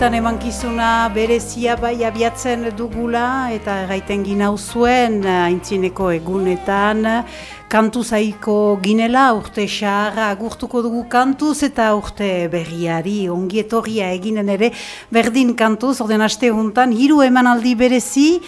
horretan emankizuna berezia bai abiatzen dugula eta gaiten ginau zuen aintzineko egunetan. Kantu zaiko ginela urte xarra agurtuko dugu kantuz eta urte berriari ongietorria eginen ere berdin kantuz, orden aste juntan, hiru emanaldi berezi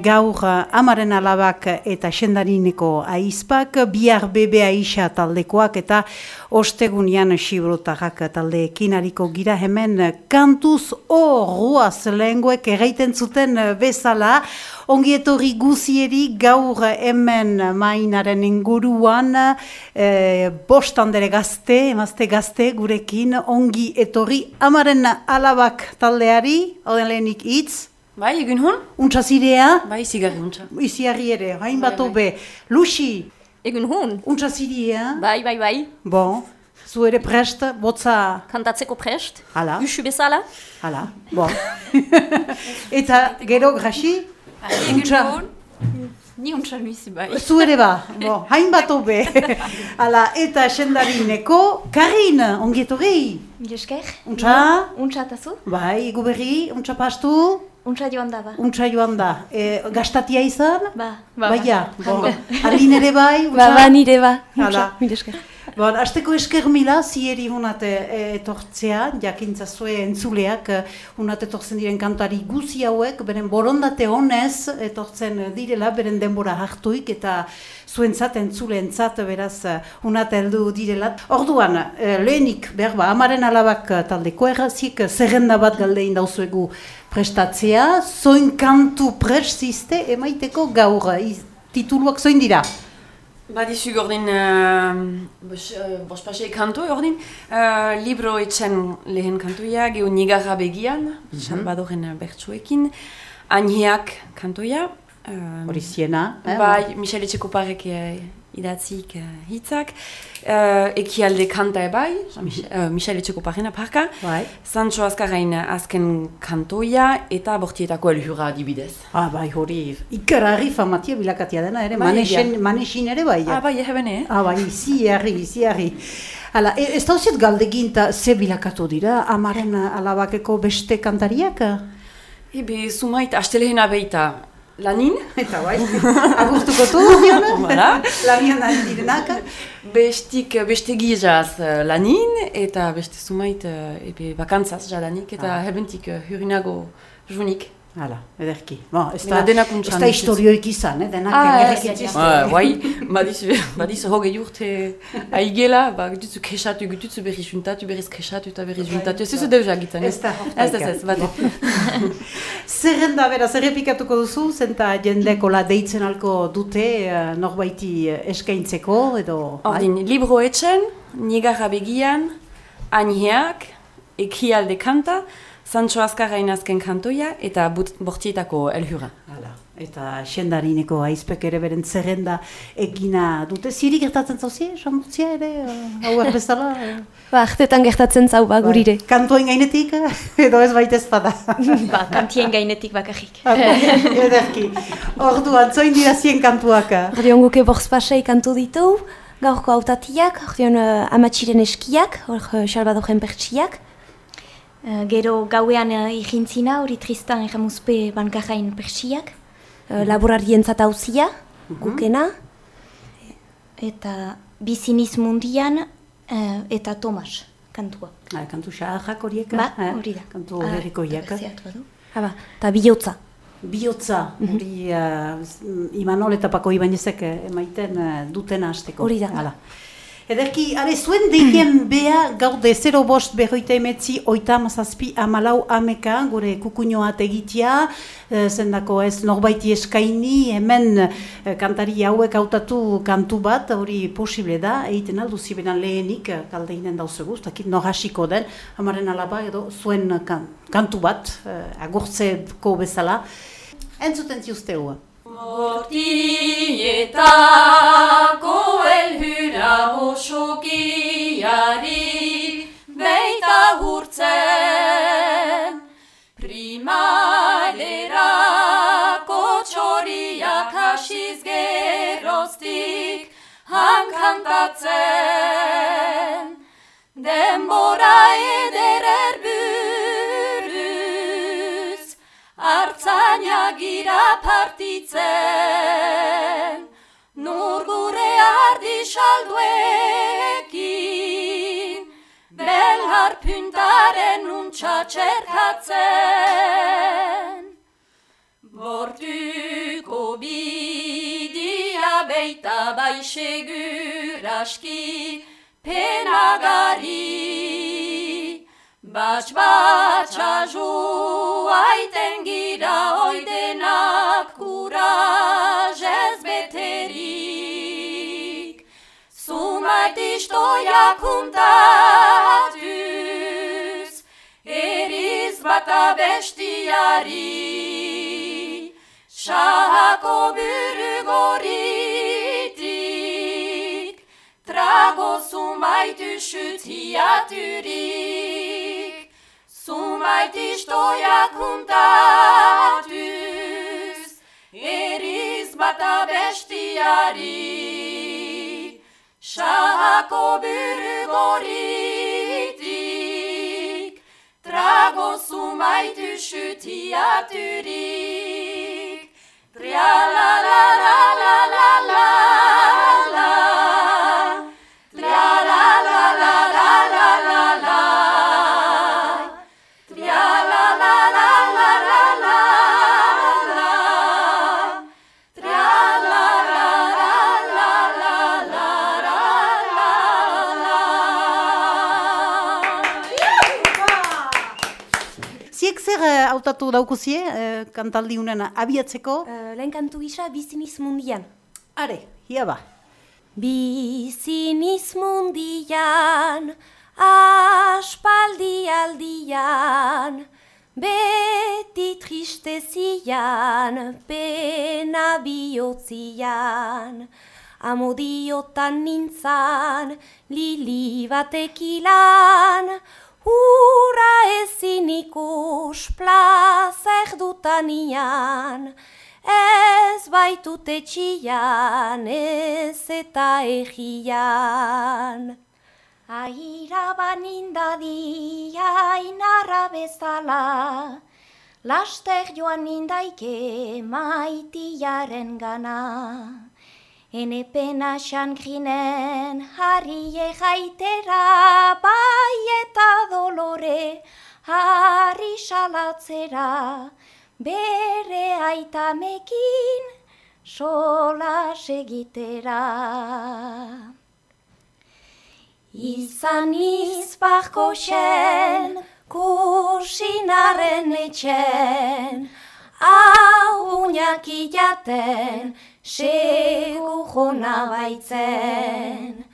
gaur amaren alabak eta sendarineko aizpak, bihar bebe aisa taldekoak eta ostegunian xibrotarrak taldeekin hariko gira hemen kantuz horruaz lenguek erraiten zuten bezala, ongietorri guzieri gaur hemen mainaren inguruan e, bostandere gazte, emazte gazte gurekin ongi etorri amaren alabak taldeari, hau lehenik hitz. Bai, egun hon? Untsa zirea? Bai, zigarri untsa. Iziarri ere, hain bat obe. Luxi? Egun hon? Untsa zirea? Bai, bai, bai. Bon. Zu ere prest, botza... Kantatzeko prest. Hala. Usu bezala. Hala, bon. Eta gero grasi? Untsa. Ni untsa nuizi bai. Zu ere ba, bon, hain bat obe. Hala, eta sendarineko, Karin, ongietorri? Milesker. Untsa? Untsa tazu? Bai, egu berri, untsa pastu? Untsa joan da ba. Untsa joan da. E, gastatia izan? Ba. Ba, ja. Bon. Argin ere bai? Ba, ba, nire ba. Hala. Milesker. Bon, azteko esker mila, zieri hunat e, etortzea, jakintza zue entzuleak, hunat etortzen diren kantari guzi hauek, beren borondate honez etortzen direla, beren denbora hartuik, eta zuentzat entzulentzat beraz hunat heldu direla. Orduan, lehenik, behar ba, amaren alabak taldeko errazik, zerrenda bat galdein dauzuegu prestatzea, zoin kantu prestizte emaiteko gaur, tituluak zoin dira? Badizu gordin, uh, bos, uh, bospasei kantu gordin, uh, libro etxen lehen kantuia, gehu nigarra begian, mm -hmm. badoren bertsuekin, anhiak kantuia. Hori uh, ziena. Eh? Bai, Michele Txekoparek idatzik uh, hitzak, uh, ekialde kanta ebai, uh, Michele Txekoparena parka, bai. Sancho Azkarain azken kantoia eta bortietako elhura adibidez. Ah, bai, hori, ikararri famatia bilakatia dena ere, Bai, manesin, manesin ere bai. Ah, bai, ehebene, eh? Ah, bai, izi harri, izi harri. Hala, e, ez dauziet galdeginta ze bilakatu dira, amaren alabakeko beste kantariak? Ebe, sumait, astelehena beita, lanin, Eta bai, agurtuko tu. Lanian direnak. bestik, beste gizaz uh, lanin, eta beste sumait, uh, ebe, bakantzaz jadanik, eta Ah. hebentik uh, hurinago junik. Hala, ederki. Bon, ez Mena da, denak ez da historioik izan, eh? denak Ah, ez, ez. Ah, Bai, badizu, badizu hogei urte aigela, ba, gutuzu kesatu, gutuzu berriz juntatu, berriz kesatu eta berriz juntatu, ez ez deus egiten, Ez da, Ez, ez, ez, bate. Zerrenda, beraz, errepikatuko duzu, zenta jendekola deitzen alko dute eh, norbaiti eh, eskaintzeko, edo... Ordin, libro etxen, nigarra begian, aniheak, ekialde kanta, Sancho Azkarrain azken kantoia eta bortietako elhura. Hala, eta sendarineko aizpek ere beren zerrenda egina dute. Ziri gertatzen zauzi, samurtzia ere, eh, hauek bezala? eh? Ba, artetan gertatzen zau ba, gurire. Bai. Kantoen gainetik, edo ez baitez bada. ba, kantien gainetik bakarrik. Ederki. Orduan, zoin dira zien kantuak? Ordeon guke borzpasei kantu ditu, gaurko autatiak, ordeon uh, amatxiren eskiak, hor uh, salbadoren pertsiak. Uh, gero gauean uh, hori Tristan erramuzpe bankarrain pertsiak. Uh, laborarientzat hauzia, gukena. Eta biziniz mundian, uh, eta Tomas kantua. Ah, kantu xaharrak horiek? Ba, eh? hori da. Kantu Ah, berziatu badu. Haba, eta bihotza. Bihotza, hori uh, Imanol eta Pako Ibanezek eh, emaiten uh, dutena hasteko. Hori da. Hala. Ederki, are, zuen deien bea gaude 0 bost berroita emetzi oita mazazpi amalau ameka, gure kukuñoa egitea, e, zendako ez norbaiti eskaini, hemen e, kantari hauek hautatu kantu bat, hori posible da, egiten aldu zibenan lehenik, e, galdeinen dauzegu, dakit nor hasiko den, amaren alaba edo zuen kan, kantu bat, e, agurtzeko bezala. Entzuten ziuzteu. Mortietako elhura osokiari beita hurtzen, primalerako txoriak hasiz geroztik hankantatzen, denbora ederer buruz, hartzaina gira partitzen nur gure ardi salduekin, belhar puntaren untxa txerkatzen. Bortuko bidia beita bai seguraski penagari. Bats batsa aiten gira oidenak kurazez beterik. Zumait istoia kuntatuz, eriz bata bestiari. Sahako buru goritik, trago zumaitu sutiaturik, zumait istoia kuntatuz, eriz bata bestiari. Sahako buru goritik, trago zumaitu sutiaturik, Tria la la la la la la hautatu daukuzie, uh, kantaldi unen abiatzeko? Uh, lehen kantu gisa biziniz mundian. Are, ia ba. Biziniz mundian, aspaldi aldian, beti tristezian, pena bihotzian. Amodiotan nintzan, lili batekilan, hura ezin ikus plaza erdutanian, ez baitut etxian, ez eta egian. Aira banindadi, ainarra bezala, laster joan nindaike maitiaren gana. Ene pena xangrinen harri egaitera, bai eta dolore harri salatzera, bere aitamekin sola segitera. Izan izbarko xen, kursinaren etxen, hau unak ilaten, segu jona baitzen.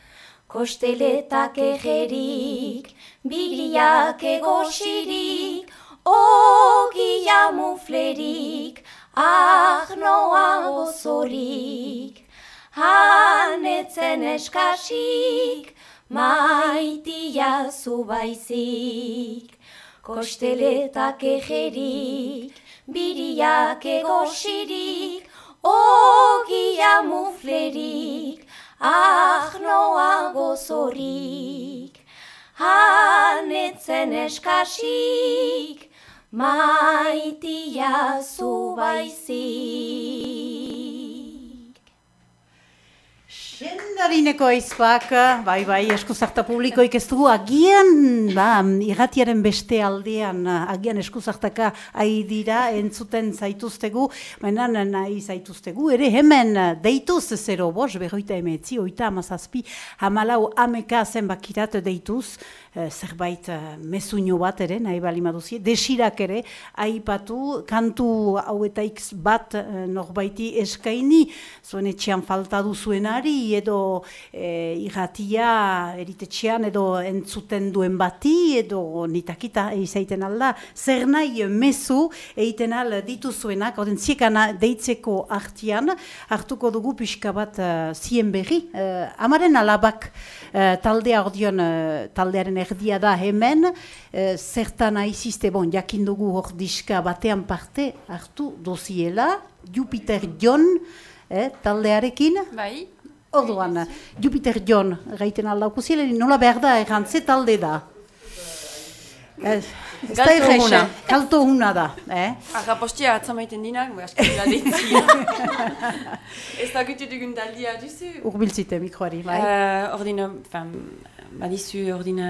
Kosteletak egerik, biliak egosirik, ogia muflerik, ahnoa gozorik. Hanetzen eskasik, maitia zubaizik. Kosteletak egerik, biriak egosirik, ogia muflerik, ahnoa gozorik. Hanetzen eskasik, maitia zubaizik. Sendarineko aizpak, bai bai, eskuzarta publikoik ez dugu, agian, ba, irratiaren beste aldean, agian eskuzartaka ari dira, entzuten zaituztegu, baina nahi zaituztegu, ere hemen deituz zero bos, berroita emetzi, oita amazazpi, hamalau ameka zenbakirat deituz, eh, zerbait eh, mezuño bat ere, nahi bali maduzie, desirak ere, aipatu, kantu hauetaik bat eh, norbaiti eskaini, zuen etxean falta duzuenari, edo e, irratia eritetxean edo entzuten duen bati edo nitakita izaiten alda zer nahi mezu egiten al dituzuenak oden ziekana deitzeko artian hartuko dugu pixka bat uh, zien berri. Uh, amaren alabak uh, taldea ordion uh, taldearen erdia da hemen. Uh, zertan aizizte bon jakin dugu hor diska batean parte hartu doziela Jupiter John eh, taldearekin. Bai, Orduan, Jupiter John gaiten aldauko ziren, nola behar da erran, ze talde da? Ez, ez da erresa, huna. kalto huna da, eh? Arra postia atzamaiten dinak, bai asko dira deitzia. Ez da gutu dugun taldia duzu. Urbiltzite mikroari, bai? Uh, ordina, fan, badizu, ordina,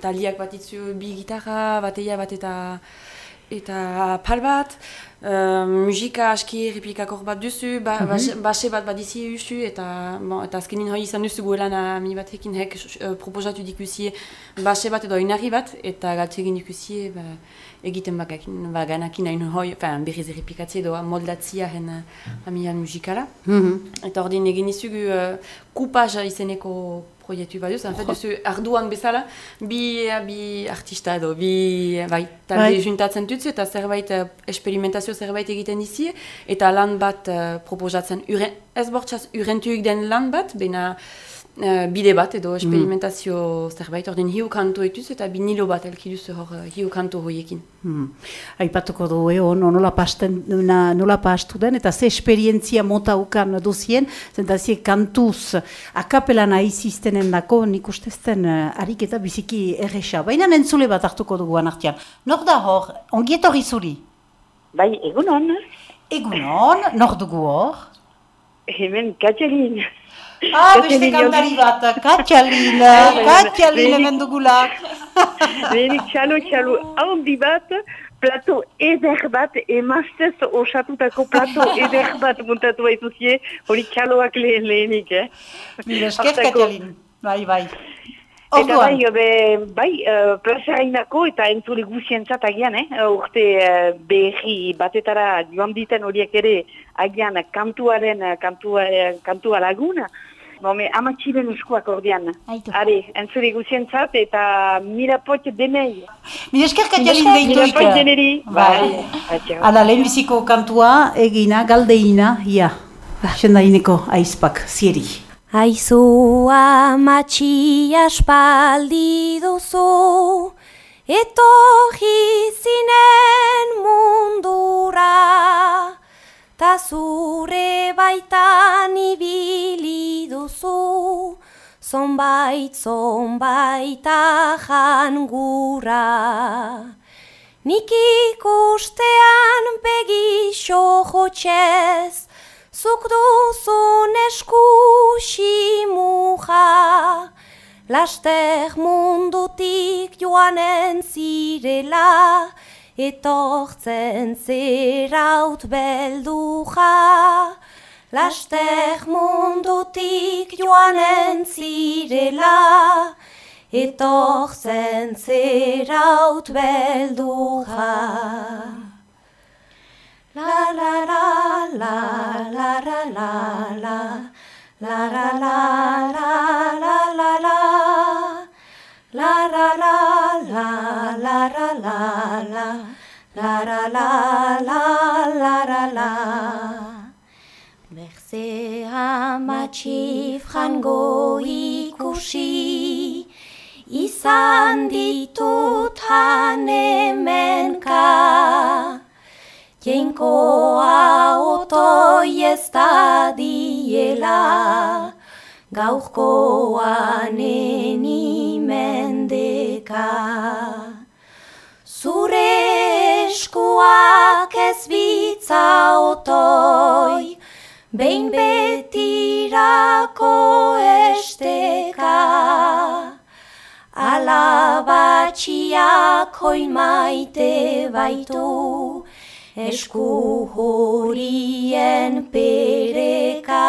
taliak bat itzu bi gitarra, bateia bat eta eta pal bat, uh, musika aski erreplikak hor bat duzu, ba, base, base bat badizi duzu, eta, bon, eta azkenin hori izan duzu goelan mi batekin hek uh, proposatu dikusie base bat edo inarri bat, eta galtze egin dikusie ba, egiten bagakin, baganakin hain hoi, fan, berriz erreplikatze edo moldatzia hen uh, amian musikala. Mhm. Eta ordin egin izugu uh, kupaz izeneko proiektu bat duz, en fait, duzu arduan bezala, bi, bi artista edo, bi bai, talde Bai. juntatzen dutzu eta zerbait, esperimentazio zerbait egiten dizi, eta lan bat uh, proposatzen, uren, ez bortxaz urentuik den lan bat, bena uh, bide bat edo esperimentazio zerbait, ordin hiu kanto etuz eta binilo bat elki duzu hor uh, hiu kanto hoiekin. Hmm. Aipatuko du, eh, ono, nola, pasten, na, nola pastu den, eta ze esperientzia mota ukan duzien, zentazie kantuz akapelan aiziztenen dako, nik ustezten uh, harik eta biziki erresa. Baina entzule bat hartuko dugu anartian. Nor da hor, ongietorri zuri? Bai, egunon, Egunon, nor dugu hor? hemen Katxalin. Ah, beste Katxalin kantari bat, Katxalin, bai, Katxalin bai. hemen dugulak. Lehenik txalo, txalo, haundi bat, plato eder bat, emastez osatutako plato eder bat muntatu baituzie, hori txaloak lehen lehenik, eh? Mila esker. Katxalin. Bai, bai. Eta bai, be, bai, uh, plazarainako eta entzule guzientzat agian, eh? Urte uh, berri batetara joan diten horiek ere agian kantuaren, eh, kantua, eh, kantua laguna. Bome, amatxiren eskuak ordean. Aitu. Are, entzule guzientzat eta mirapot denei. mila esker, Katxalin esker, deituik. Mirapot deneri. Bai. Atxau. Ala, lehenbiziko kantua egina, galdeina, ia. Sendaineko aizpak, zieri. Aizu amatxi aspaldi duzu, etorri zinen mundura, ta zure baitan ibili duzu, zonbait zonbaita jangura. Nik ikustean begixo jotxez, zuk duzun eskusi muja, laster mundutik joanen zirela, etortzen zeraut belduja. Laster mundutik joanen zirela, etortzen zeraut belduja. La la la la la la la la La la la la la la la La la la la la la la. La La la la la la la. Berze amatxi frango ikusi. Izan ditut han hemenka Jainkoa otoi ez da diela, gaurkoa neni mendeka. Zure eskuak ez bitza otoi, behin betirako esteka. Alabatxiak hoi maite baitu, esku horien pereka.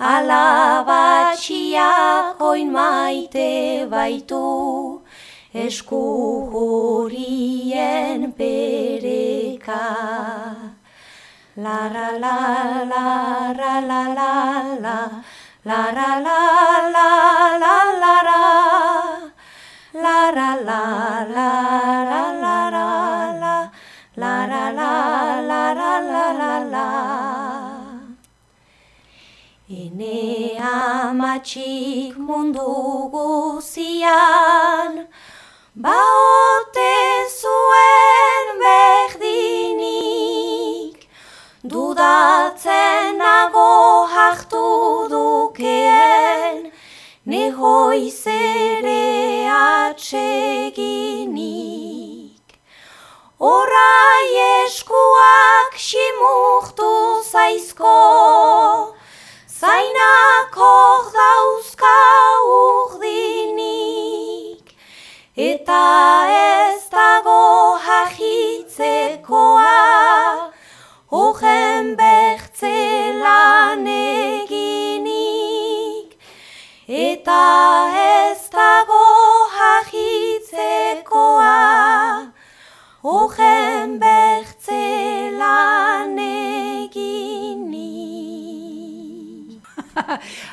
Alabatxiak oin maite baitu, esku horien pereka. La la la la la la la la La la la la la la la La la la la la la la la La la la la la la la la Ene amatxik mundu guzian Baote zuen berdinik. Dudatzen nago hartu dukeen Nehoiz ere atsegin Orai eskuak simurtu zaizko, zainak hor dauzka urdinik, eta ez dago jahitzekoa,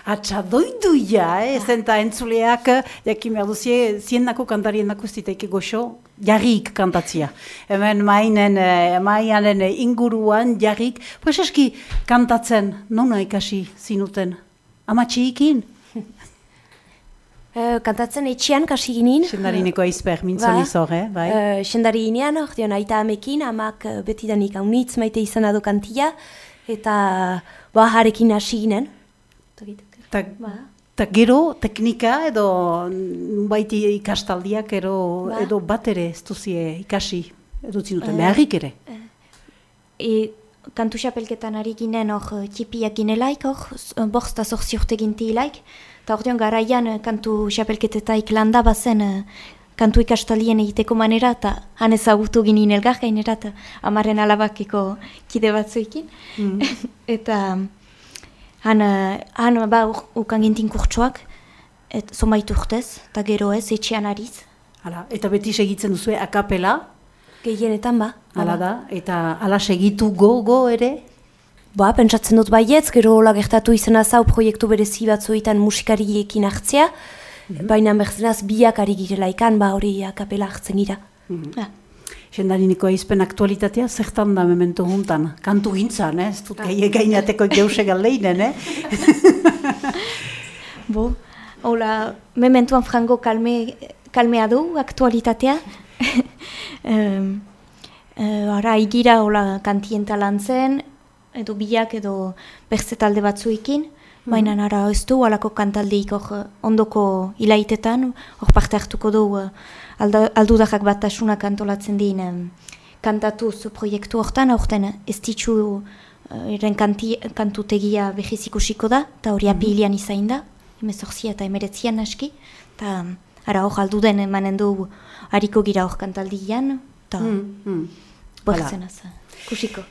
Atxa, doidu ja, eh? Zenta entzuleak, jakin behar duzie, ziendako kantarien nakustiteik goxo, jarrik kantatzia. Hemen mainen, eh, maianen inguruan jarrik, pues eski kantatzen, nona ikasi zinuten? Amatxiikin? Eh, kantatzen etxean kasi ginen. Sendarineko aizper, mintzoni Ba. zor, eh? Bai. Uh, Sendari inean, ordeon, aita amekin, amak uh, betidanik haunitz maite izan ado kantia, eta ba, harekin hasi ginen. Ta, Ba. ta gero, teknika edo baiti ikastaldiak edo, Ba. edo bat ere ez duzie ikasi edo zinuten, beharrik ere. E, kantu xapelketan ari ginen hor eh, txipiak ginelaik, hor z- bost azorzi urte gintilaik, eta ordeon garaian eh, kantu xapelketetaik landa bazen eh, kantu ikastaldien egiteko manera, eta han ezagutu ginen elgar gainera, eta amaren alabakeko kide batzuekin. eta han, eh, han ba, ukan gintin kurtsoak, et, zonbait urtez, eta gero ez, etxean ariz, Hala, eta beti segitzen duzue akapela, gehienetan ba. hala da, eta hala segitu go-go ere, Ba, pentsatzen dut baietz, gero hola gertatu izena zau proiektu berezi batzuetan musikariekin hartzea, baina berzenaz biak ari girela ikan, ba hori akapela hartzen gira. Ah. Sendarineko aizpen aktualitatea zertan da memento juntan. Kantu gintzan, eh? ez dut gai gainateko jause galdeinen, eh? Bo, hola, mementuan frango kalme, kalmea du aktualitatea. um, uh, ara, igira hola kantienta lan zen, edo biak edo berze talde batzuekin, baina ara ez du alako kantaldeik hor ondoko hilaitetan, hor parte hartuko du uh, alda, aldudakak batasunak antolatzen dien kantatuz proiektu hortan, aurten ez ditxu uh, eren kanti, kantutegia behiz ikusiko da, eta hori apilian izain da, emezortzia eta emeretzian aski, eta ara hor aldu den emanen du hariko gira hor kantaldian, eta mm. Mm. kusiko.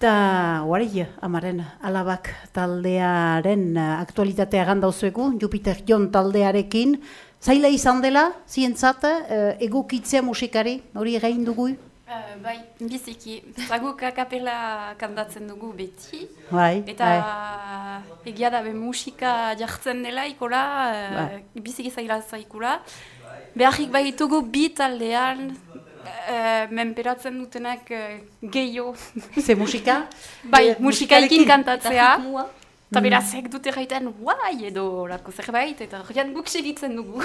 Eta, guari, amaren, alabak taldearen eh, aktualitatea gandauzuegu, Jupiter Jon taldearekin, zaila izan dela, zientzat, eh, egokitzea musikari, hori egin dugu? Uh, bai, biziki. Zaguk akapela kantatzen dugu beti. Bai, Eta bai. egia da be musika jartzen dela ikola, uh, Bai. biziki zaila zaikula. Beharrik baitugu bi taldean, uh, menperatzen dutenak uh, gehiago. Ze musika? Bai, Eh, musikaikin kantatzea. Eta beraz, ek dute gaiten, guai edo lako zerbait, eta horrean guk segitzen dugu.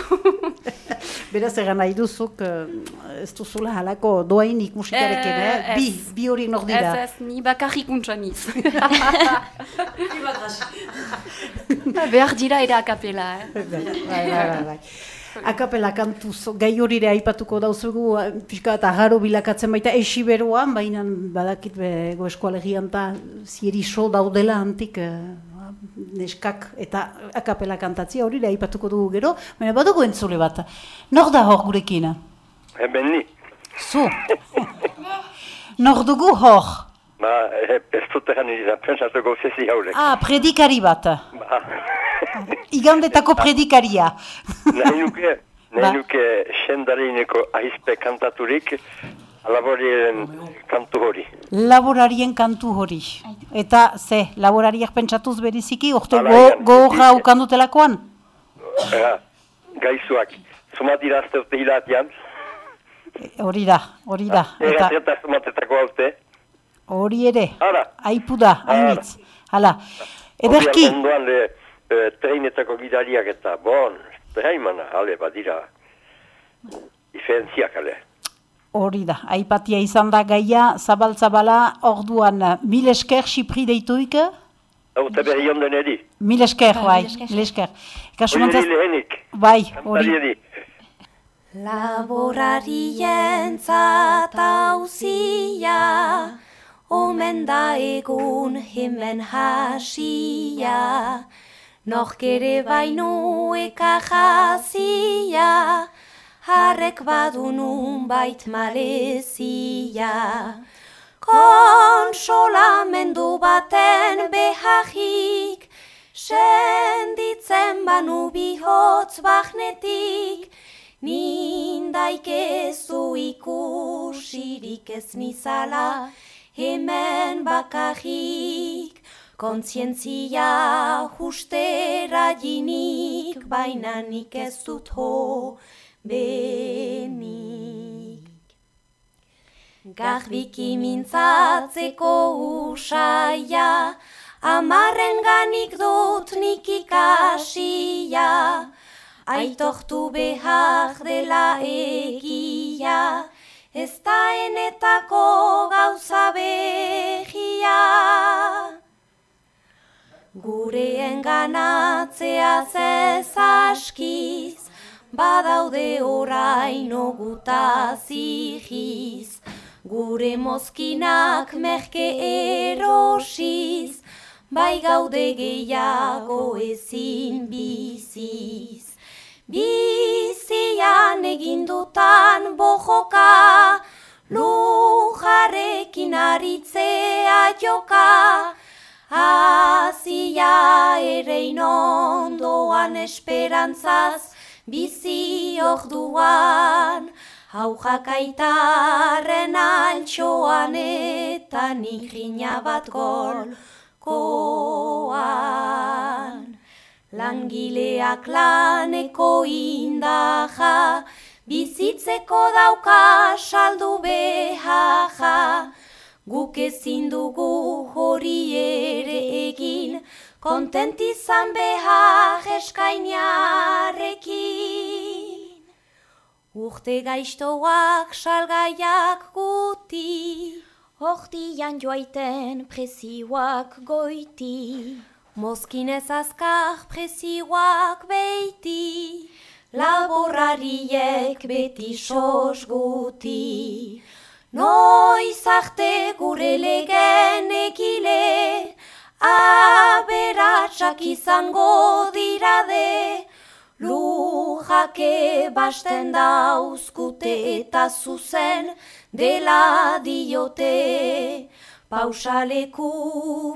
Beraz egan nahi duzuk, eh, ez duzula halako doainik musikarekin, Eh, eh? Bi, bi horiek nok dira. Ez ez, ni bakarrik untsan iz. Behar dira ere akapela, eh? Bai, bai, bai, bai. Akapela kantu zo- gai horire aipatuko dauzugu, eh, pixka eta harro bilakatzen baita esi beroan, baina badakit bego eskualegian eta zieri so daudela antik eh, neskak eta akapela kantatzia horire aipatuko dugu gero, baina badugu entzule bat. Nor da hor gurekin? Hemen ni. Zu? Nor dugu hor? Ba, eh, ez dut egan izan, pentsatuko zezi haurek. Ah, predikari bat. Ba, Igandetako predikaria. nahi nuke, Ba. nahi nuke sendarineko ahizpe kantaturik, alaborien kantu hori. Laborarien kantu hori. Eta ze, laborariak pentsatuz beriziki, orte Hala, go, ja, ukandutelakoan? Ega, gaizuak, zumat irazte urte hilatian, Hori da, hori da. Eta eta eta zumatetako haute, hori ere, Hala. aipu da, hainitz. Hala, ederki, ondoan le, e, treinetako gidariak eta, bon, traimana, ale, badira, diferentziak, ale. Hori da, aipatia izan da gaia, zabal-zabala, orduan, mil esker, Xipri deituik? Hau, eta berri onden edi. Mil esker, Bai, bai, mil esker. mil esker. Hori lehenik, bai, hori. Laborarien zatauzia, omen da egun hemen hasia, Noch ere bainu eka jazia, harrek badunun bait malezia. Konsolamendu baten behajik, senditzen banu bihotz bahnetik, Nindaik ez du ikusirik ez nizala, hemen bakarrik, kontzientzia justera jinik, baina nik ez dut ho benik. Garbiki mintzatzeko usaia, amarren ganik dut nik ikasia, Aitortu behar dela egia, ez da enetako gauza behia. Gure enganatzea zez askiz, badaude oraino guta zigiz. Gure mozkinak merke erosiz, bai gaude gehiago ezin biziz. Bizian egindutan bojoka, lujarekin aritzea joka, Azia ere inondoan esperantzaz, bizi orduan, hau jakaitarren altxoan eta nigina bat golkoan. Langileak laneko indaja, bizitzeko dauka saldu behaja, guk ezin dugu hori ere egin, kontent izan behar eskainiarekin. Urte gaiztoak salgaiak guti, hortian joaiten prezioak goiti. Mozkinez azkar prezioak beiti, laborariek beti sos guti. Noiz arte gure legen egile, aberatsak izango dirade, lujake basten dauzkute eta zuzen dela diote. Pausaleku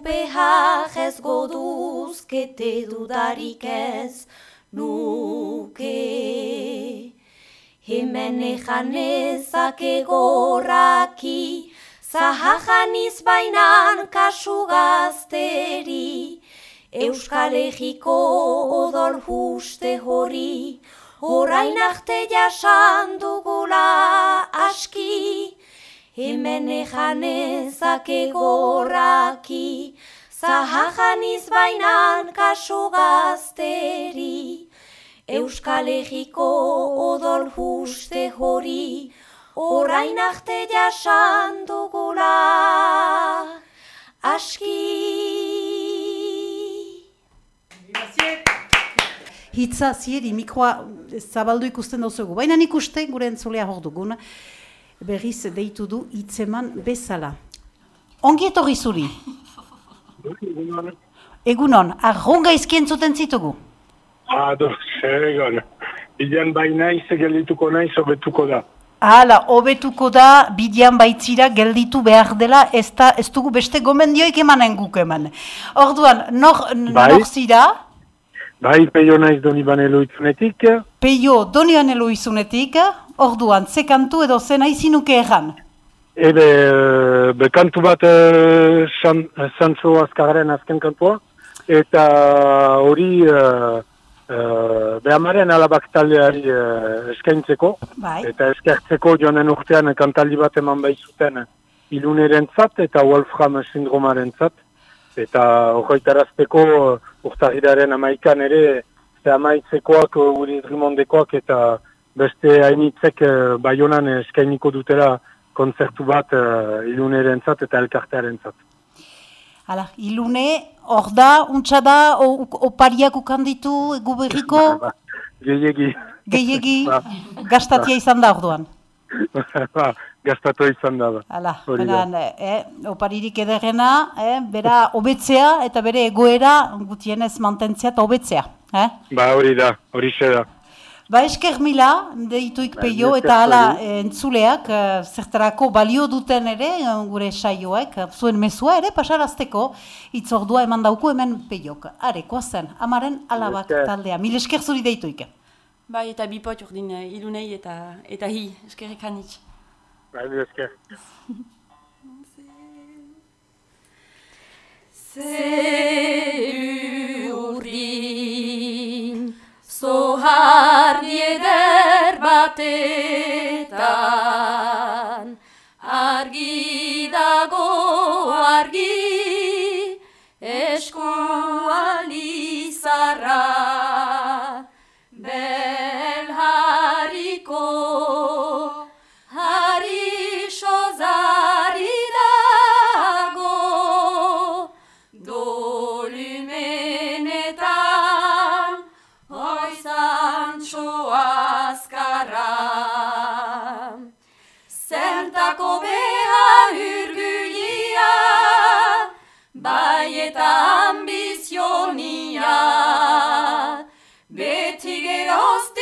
behar ez goduzkete dudarik ez nuke. Hemen ezan ezake zahajan izbainan kasu gazteri. Euskal Ejiko odol juste hori, orain arte jasan dugula aski. Hemen ezan ezake gorraki, zahajan izbainan kasu gazteri. Euskal Ejiko odol juste hori, orain arte jasan dugula aski. Hitza zieri mikroa zabaldu ikusten dauzugu. Baina nik uste gure entzulea hor dugun, berriz deitu du hitzeman bezala. Ongi etorri zuri. Egunon, arronga izkien zuten zitugu. Ado, zer egon. Bidean bai naiz, geldituko naiz, hobetuko da. Hala, hobetuko da, bidian baitzira gelditu behar dela, ez, da, ez dugu beste gomendioik emanen guk eman. Orduan, nor, Bai. nor zira, Bai, peio naiz doni banelo itzunetik, peio donian elo izunetik, orduan, ze kantu edo zena izinuke erran. ebe, be kantu bat uh, san, Sancho azkarren azken kantua, eta hori uh, uh, behamaren alabak taldeari uh, eskaintzeko, Bai. eta eskertzeko joanen urtean kantaldi bat eman bai zuten iluneren zat, eta Wolfram sindromaren zat, eta horretarazteko uh, urtahiraren amaikan ere, ze amaitzekoak guri drimondekoak eta beste hainitzek uh, baionan eskainiko dutela kontzertu bat uh, iluneren zat eta elkartearen zat. Hala, ilune, hor da, untsa da, opariak ukan ditu, guberriko, Ba, Gehiegi. gehiegi, Ba, gastatia izan da orduan. ba, gastatu izan da. ba. Hala, beran, eh, oparirik ederrena, eh, bera hobetzea eta bere egoera gutienez mantentzea eta hobetzea. Eh? Ba, hori da, hori da. Ba esker mila, deituik Ba, peio eta hala entzuleak, eh, zertarako balio duten ere, eh, gure saioek, eh, zuen mezua ere, pasarazteko, itzordua eman dauku hemen peiok. Are, koazen, amaren alabak Esker. taldea, mil esker zuri deituik. Bai, eta bipot urdin uh, ilunei eta, eta hi, eskerrik anitz. Ba, hori esker. Zeru urdin, zohar dieder batetan, argi dago argi, eskualizarra, ambizionia. Beti geroztik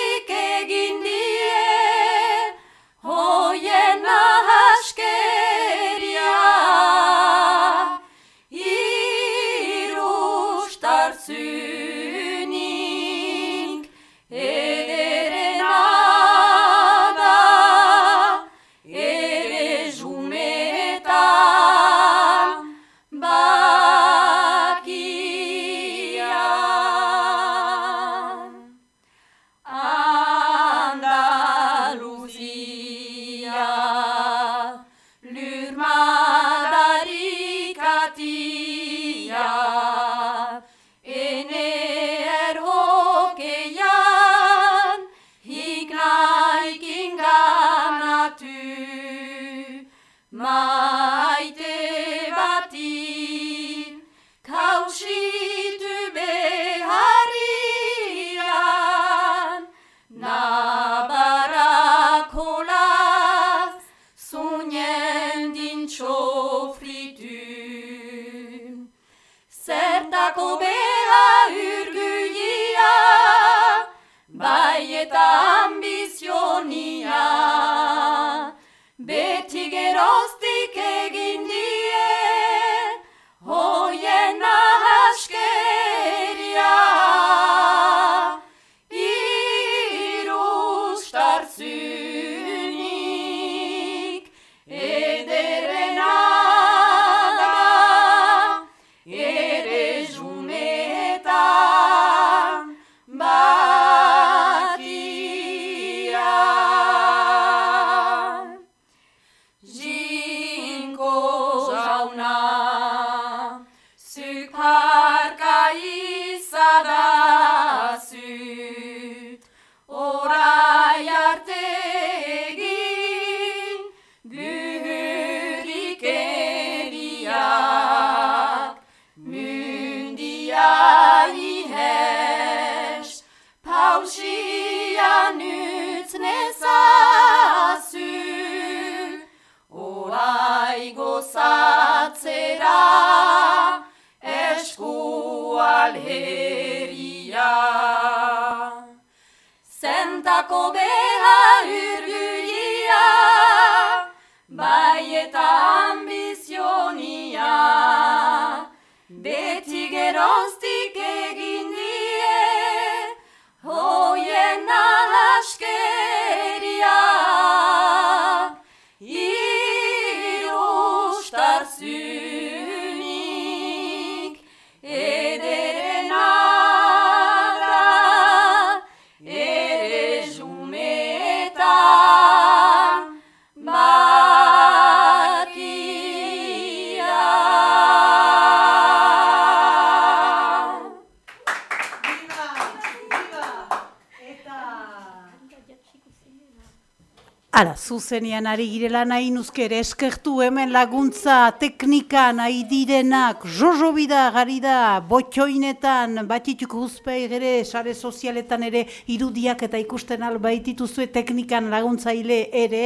zuzenian ari girela nahi nuzke ere eskertu hemen laguntza teknika nahi direnak, jojo bida gari da, botxoinetan, batituk guzpei ere, sare sozialetan ere, irudiak eta ikusten albaitituzue teknikan laguntzaile ere,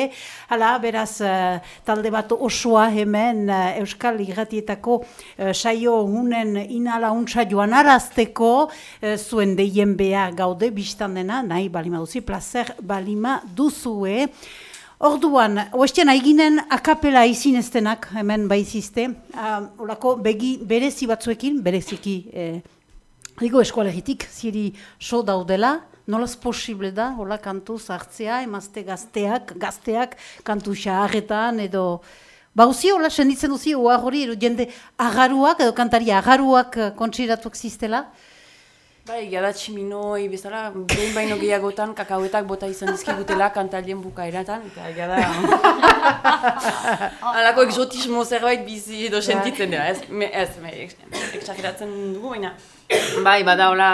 hala, beraz, eh, talde bat osoa hemen eh, Euskal Irratietako eh, saio hunen inala untsa joan arazteko, eh, zuen deien beha gaude, biztan dena, nahi balima duzi, placer balima duzue. Orduan, oestean aiginen akapela izineztenak hemen baizizte, uh, olako begi berezi batzuekin, bereziki, eh, digo eskualegitik, ziri so daudela, nolaz posible da, hola kantu zartzea, emazte gazteak, gazteak, kantu xaharretan, edo... Bauzi, hola, senditzen duzi, oa hori, edo jende agaruak, edo kantari agaruak eh, kontsidatuak ziztela, Bai, gadatxi minoi, bezala, behin baino gehiagotan kakauetak bota izan dizkigutela kantalien bukaeratan, eta gada... Halako exotismo zerbait bizi edo sentitzen dira, ez, me, ez, me, exageratzen dugu, baina... Bai, bada hola,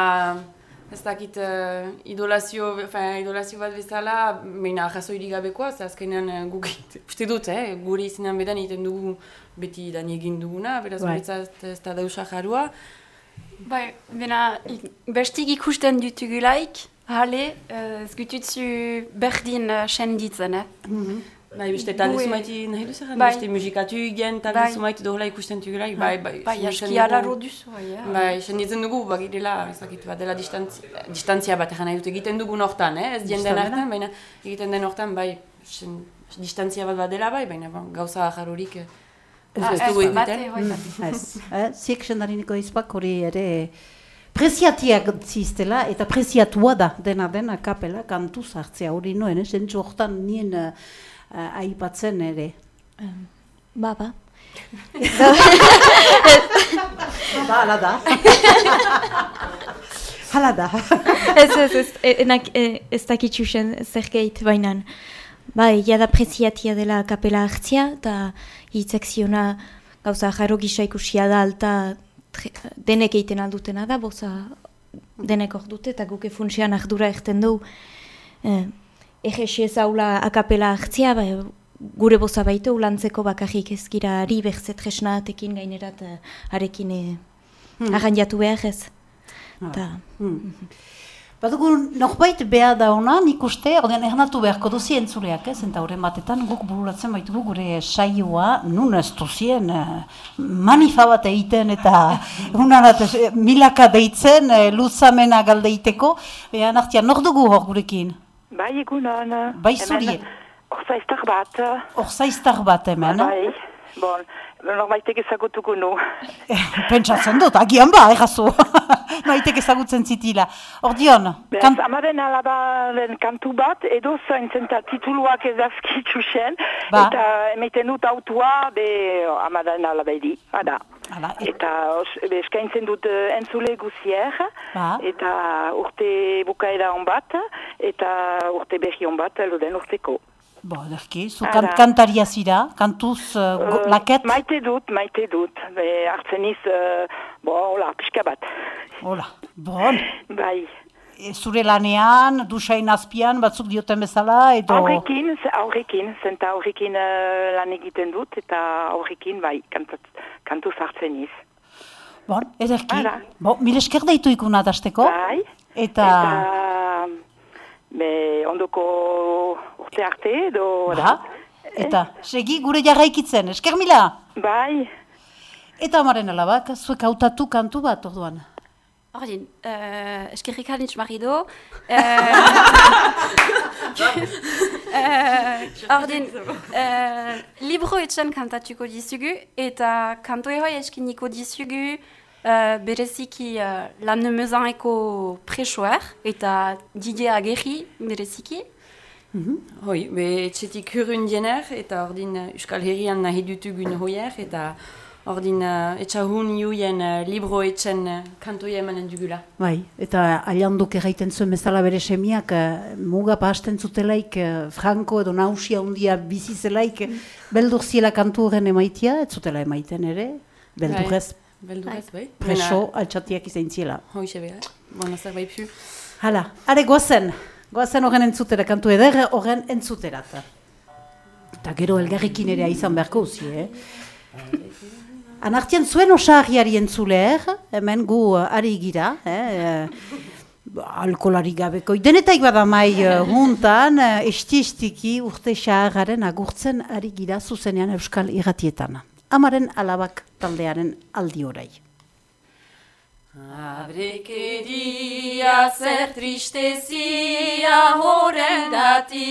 ez dakit uh, idolazio, fin, idolazio bat bezala, baina jasoirik gabekoa, ze azkenean uh, guk, uste dut, eh, gure izinan bedan egiten dugu beti dan egin duguna, beraz, Bai. beretzat ez da dausa jarua. Bai, bena, ik- bestik ikusten dutugulaik, hale, uh, ez gututzu berdin uh, senditzen, eh? Bai, beste talde Gu- zumaiti nahi duzu Bai. beste musikatu igen talde Bai. zumaiti dohla ikusten tugulai, bai, bai. Bai, dugu- alarro duzu, bai, eh? Bai, senditzen dugu, bagirela, ez dakit, bat dela distantzia, distantzia bat egin nahi dut egiten dugun hortan, eh? ez jenden Bistan dena. artean, baina egiten den hortan, bai, sen, distantzia bat bat dela, bai, baina gauza jarurik eh, ez Ah, ez dugu ez, bate, egiten. ziek sendariniko izpak hori ere preziatiak ziztela eta preziatua da dena dena kapela kantu zartzea hori noen, eh? zentzu hortan nien uh, aipatzen ere. Ba, ba. Ba, hala da. hala da. ez, ez, ez, e- enak e, ez dakitzu zen zer geit bainan. Bai, jada preziatia dela kapela hartzia, eta hitzak ziona gauza jaro gisa ikusia da alta tre- denek egiten aldutena da, boza denek hor dute, eta guke funtsean ardura egiten du. Eh, Egesi ez haula akapela hartzia, bai, gure boza baitu lantzeko bakarrik ez gira ari berzet jesnaatekin gainerat eh, arekin eh, arranjatu behar ez. Ta, Badugu, norbait behar da ona, nik uste, ordean ernatu beharko duzi entzuleak, ez, eta horren batetan guk bururatzen baitugu gure saioa, nun ez duzien, eh, manifa bat egiten eta unarat eh, milaka deitzen, eh, luzamena galdeiteko, behan artian, nor dugu hor gurekin? Bai, egunon. Bai, zuri. Orzaiztar bat. Hor zaiztar bat hemen, Bai, bon, norbaitek ezagutuko nu. Eh, pentsatzen dut, agian ba, errazu, noitek ezagutzen zitila. Ordion, Beraz, kan... amaren alabaren kantu bat, edo zaintzen eta tituluak ezazkitu zen, Ba. eta emaiten dut autua, be amaren alabaidi, ada. Hala, et- Eta os, be, eskaintzen dut eh, entzule guzier, Ba. eta urte bukaera hon bat, eta urte berri hon bat, eluden urteko. Bo, ederki, zu kan, kantaria zira, kantuz uh, go- Eh, laket, Maite dut, maite dut, be, hartzen iz, uh, bo, hola, pixka bat. hola, bon, Bai, e, zure lanean, dusain azpian, batzuk dioten bezala, edo... aurrekin, aurrekin, zenta aurrekin eh, lan egiten dut, eta aurrekin, bai, kantat, kantu zartzen iz. Bon, ederki, Hala. bo, mil esker deitu ikuna dazteko, Bai, eta... be, ondoko urte arte, edo, Ba, eta, segi gure jarraikitzen, esker mila! bai, Eta amaren alabak, zuek hautatu kantu bat, orduan. Ordin, uh, eskerrik hanitz marido. Uh, ordin, uh, libro etxen kantatuko dizugu, eta kanto eroi eskiniko dizugu uh, bereziki uh, lan nemezaneko presoer, eta Didier Agerri bereziki. Hoi, be etxetik hurun diener, eta ordin Euskal Herrian nahi dutugun hoier, eta ordin uh, etxahun juien uh, libro etxen uh, kantoia emanen dugula. Bai, eta alianduk erraiten zuen bezala bere semiak, eh, muga pasten zutelaik, eh, Franco edo nausia hundia bizi zelaik, beldur ziela kantu horren emaitia, ez zutela emaiten ere, beldurrez Beldurez, bai. preso altxatiak izan ziela. Hoixe beha, bona zerbait pu. Hala, are goazen, goazen horren entzutera, kantu eder horren entzuterat. Eta gero elgarrikin ere izan beharko uzi, eh? Anartian zuen osaharriari entzuler, hemen gu uh, ari gira, eh? eh, alkolari gabeko. Denetak bada mai uh, juntan, uh, esti-estiki urte xaharraren agurtzen ari gira zuzenean Euskal Irratietan. Amaren alabak taldearen aldi orai. Abrekeria zer tristezia horrendatik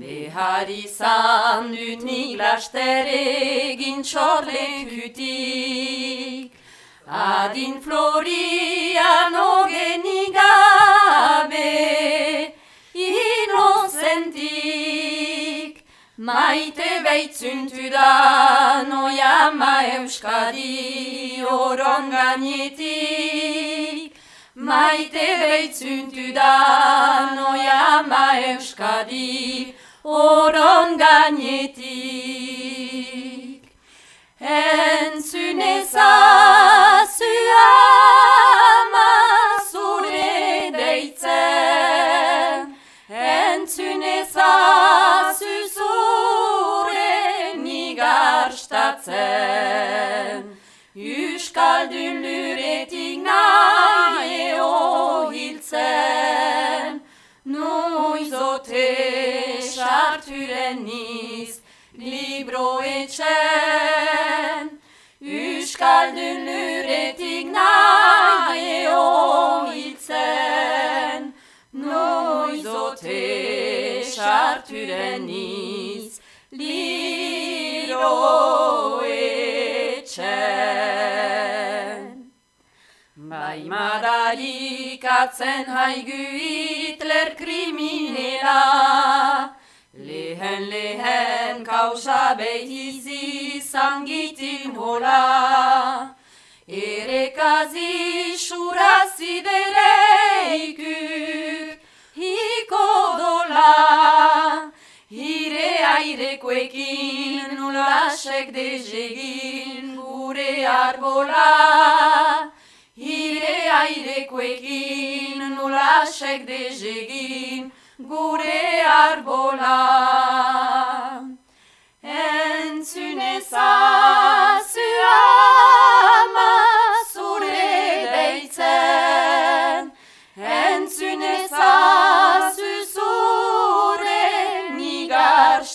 Behar izan dut nik laster egin txorlekutik. Adin florian ogeni gabe Inozentik Maite behitzuntu da noiama euskadi oron gainetik. Maite behitzuntu da noiama euskadi oron gainetik. Entzun nigarstatzen. Euskaldun luretik nahi ohiltzen, noizote sarturen niz, libro etxen. Euskaldun luretik nahi ohiltzen, noizote sarturen niz, libro etxen. Bai madarikatzen haigu Hitler kriminela, Lehen lehen kausa behiz izan gitin hola, Ere kazi surazidere hiko dola, airekoekin nulasek dezegin gure arbola. Hire airekoekin nulasek dezegin gure arbola. Entzun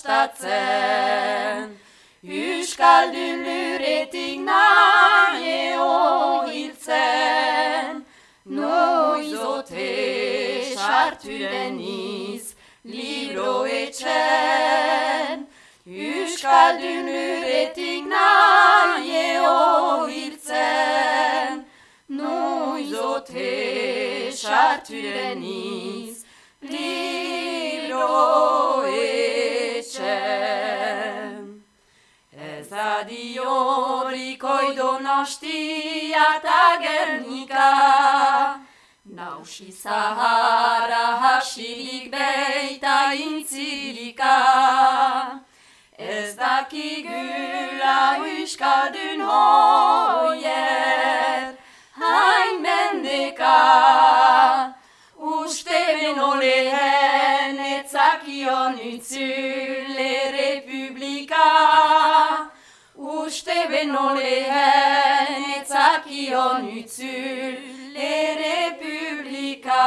nigarstatzen. Euskaldun luretik nahi ohiltzen, Noizote sartu deniz libro etxen. Euskaldun luretik nahi ohiltzen, Noizote sartu deniz libro etxen. Ez adiorik donostia eta gernika, Nausi zahara hasirik beita intzirika. Ez dakigula euskaldun hoier, hain mendeka. Beno lehen etzakion utzule republika. Uste beno lehen etzakion utzule republika.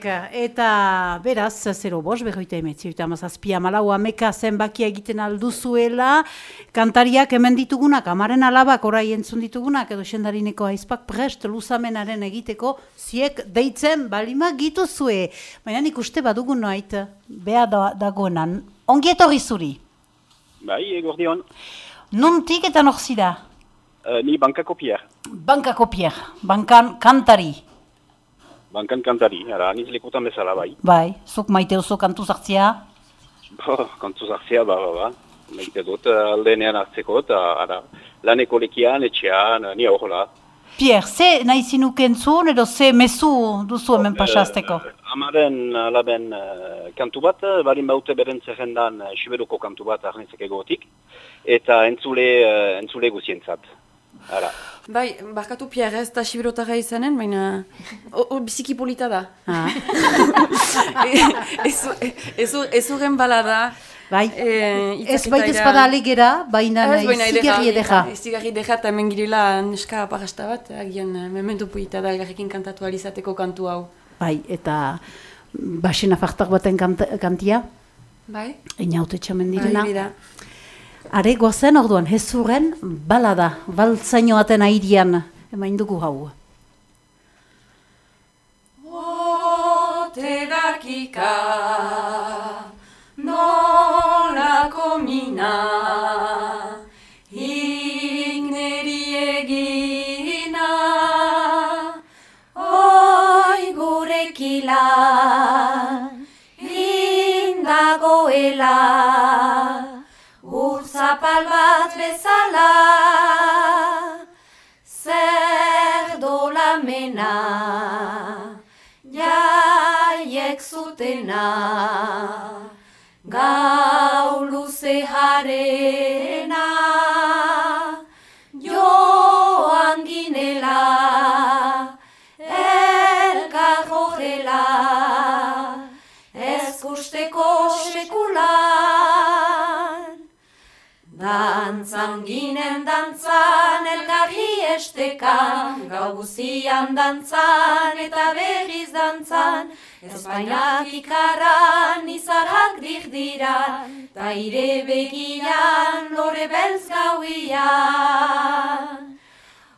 Bibaziek, eta beraz, zero bos, berroita emetzi, eta mazazpia malau ameka zenbakia egiten alduzuela, kantariak hemen ditugunak, amaren alabak orai entzun ditugunak, edo sendarineko aizpak prest luzamenaren egiteko, ziek deitzen balima gituzue. Baina nik uste badugun noait, beha da, dagoenan, ongi etorri zuri. Bai, egordion. Nuntik eta norzida? Uh, ni bankako Pierre. Bankako Pierre, bankan kantari. Bankan kantari, ara, niz lekutan bezala, bai. Bai, zuk maite oso kantu zartzea. Bo, kantu zartzea, ba, ba, ba. Maite dut, eh, aldenean hartzeko, eta, ara, laneko lekian, etxean, ni horrela. Pierre, ze nahi zinuk entzun edo ze mezu duzu hemen pasazteko? Uh, amaren, laben, uh, kantu bat, eh, balin baute beren zerrendan uh, siberuko kantu bat arnezak egotik, eta entzule, uh, entzule guzientzat. Ara. Bai, barkatu Pierre ez da siberotara izanen, baina o, o, biziki polita da. Ah. ez horren bala da. Bai, Eh, ez baita ira- ezpada alegera, baina Ez, zigarri edera. Zigarri edera eta hemen girela neska parasta bat, agian eh, memento polita da elgarrekin kantatu alizateko kantu hau. Bai, eta basen afartak baten kant kantia, Bai? inaute txamen Bai, direna. hori da. Are gozen orduan, hezurren balada, baltzainoaten airian, emain dugu hau. Ote dakika nolako mina Igneri egina Oi gurekila Indagoela Urzapal bat bezala Zer dolamena Jaiek zutena Gau luze jarena estekan Gau dantzan eta berriz dantzan Espainak ikaran izarrak dirdiran Ta ire begian lore beltz gauian.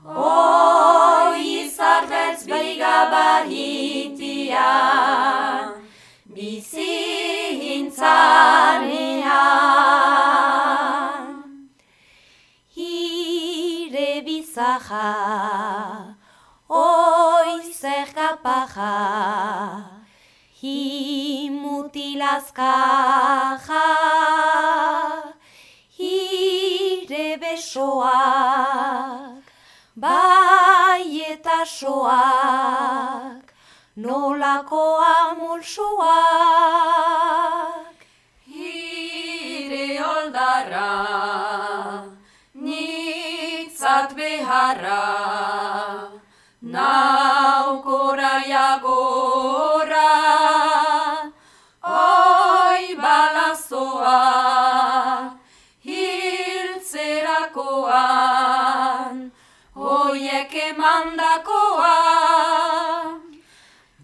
Oi izar beltz beiga bahitian Bizi hintzanean Bizaja Oi zer kapaja Hi mutilazkaja Hire besoak Bai eta soak Nolako amulsoak beharra, naukora jagora, oi balazoa, hiltzerakoan, oiek emandakoa.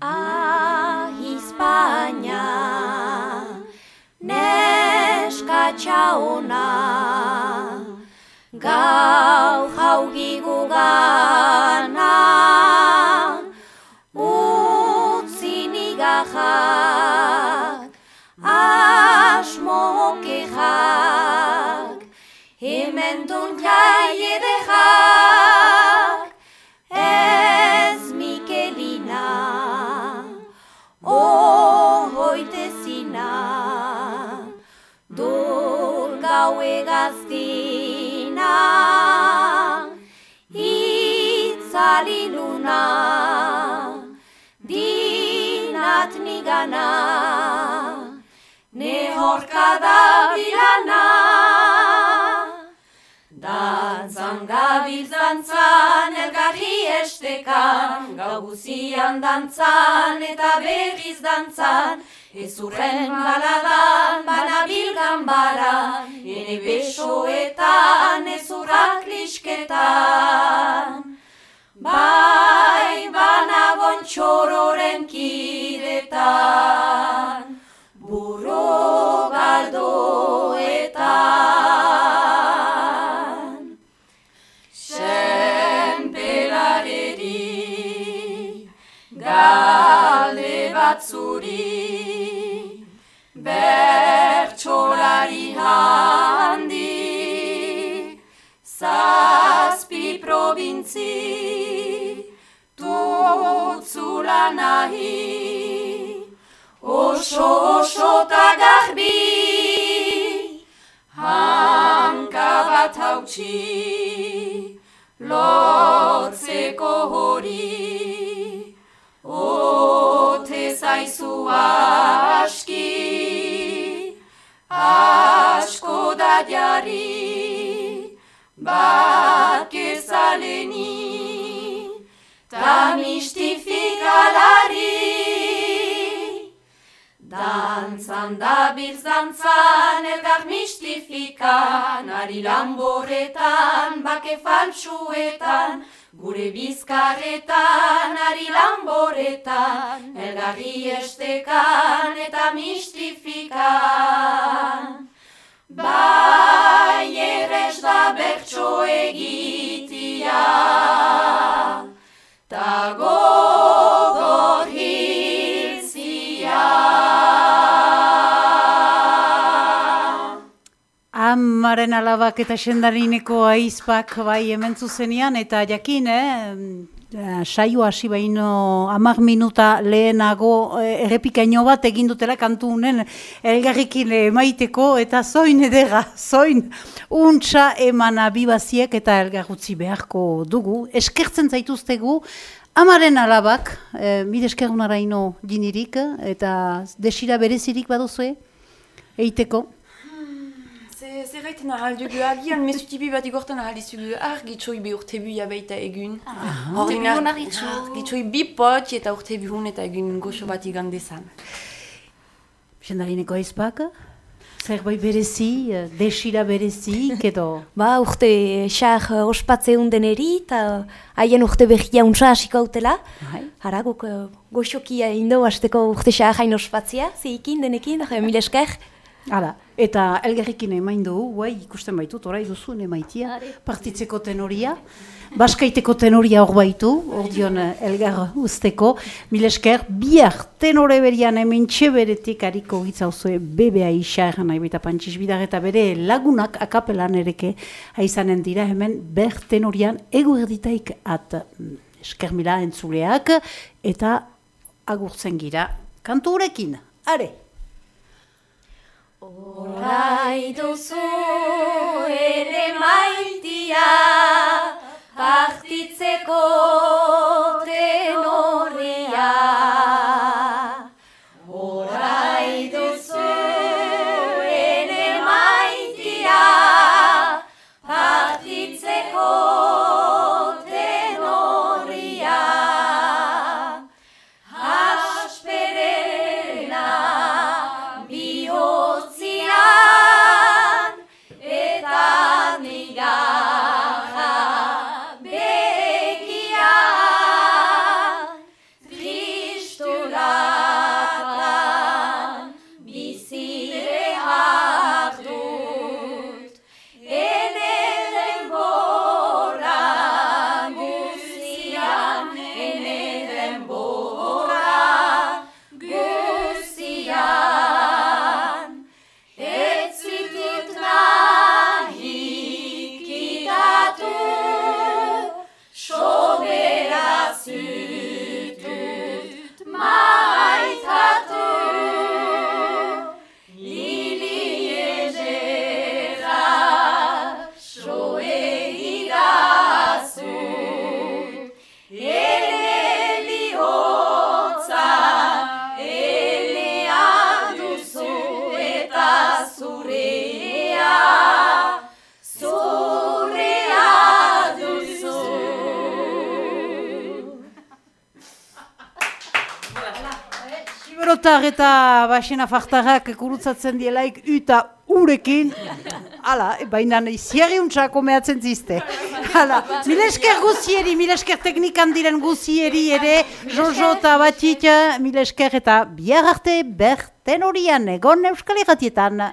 Ah, Hispania, neska txaona, gau jaugi gugana, utzi nigajak, asmo kejak, hemen dun jai edejak, itzali luna, dinat nigana, ne horka da bilana. Dantzan gabil dantzan, elgarri estekan, gau guzian dantzan eta berriz dantzan, ezurren baladan, banabil ganbaran, ene besoetan, ezurrak lisketan bai banabon txororen kidetan, buro galdo Galde bat zuri, bertxolari handi, zari probintzi, tutzula nahi, oso oso ta garbi, hanka bat hautsi, lotzeko hori, ote zaizu aski, asko da jari, bat gezaleni, ta mistifikalari. Dantzan da dantzan elgar mistifikan, ari lanboretan, bake faltsuetan, gure bizkarretan, ari lanboretan, elgarri estekan eta mistifikan. Bai errez da bertso egitia, ta gogor. Amaren alabak eta sendarineko aizpak bai hemen zuzenean, eta jakin, eh, saio hasi baino amar minuta lehenago eh, errepikaino bat egin dutela kantu unen elgarrikin emaiteko, eta zoin edera, zoin untxa emana bibaziek eta elgarrutzi beharko dugu. Eskertzen zaituztegu, Amaren alabak, eh, mire eskerunara ino jinirik, eta desira berezirik baduzue, eiteko. Ze ze gaiten ahal dugu agian mesutibi bat igortan ahal izugu argitzoi be urte jabeita egun. Urte bihun argitxo. Argitzoi bi pot eta urte bihun eta egun goxo bat igandezan. Sendarineko aizpak, zerbait berezi, desira berezik edo... Ba, urte xar uh, ospatze undeneri, eta haien urte behia untsa hasiko hautela. Hara, guk uh, goxokia indo hasteko urte xar hain ospatzea, zeikin denekin, uh, mil esker. Hala, eta elgarrikin emain dugu, guai ikusten baitut, orai duzuen emaitia, partitzeko tenoria, baskaiteko tenoria hor baitu, hor dion eh, elgar usteko, mil esker, bihar tenore berian hemen txeberetik hariko gitzauzue bebea isa eran nahi baita pantxiz bidar eta bere lagunak akapelan ereke aizanen dira hemen ber tenorian egu erditaik at. Mm, esker mila entzuleak eta agurtzen gira kanturekin, are! Orai duzu ere maitia partitzeko tenoria. Basena fartarrak kurutzatzen dielaik eta urekin, hala, baina iziari untsako mehatzen. Hala, mil esker guzieri, mil esker teknikan diren guzieri ere, Jojo eta Batit, mil esker eta bihar arte berten horian, egon euskal irratietan.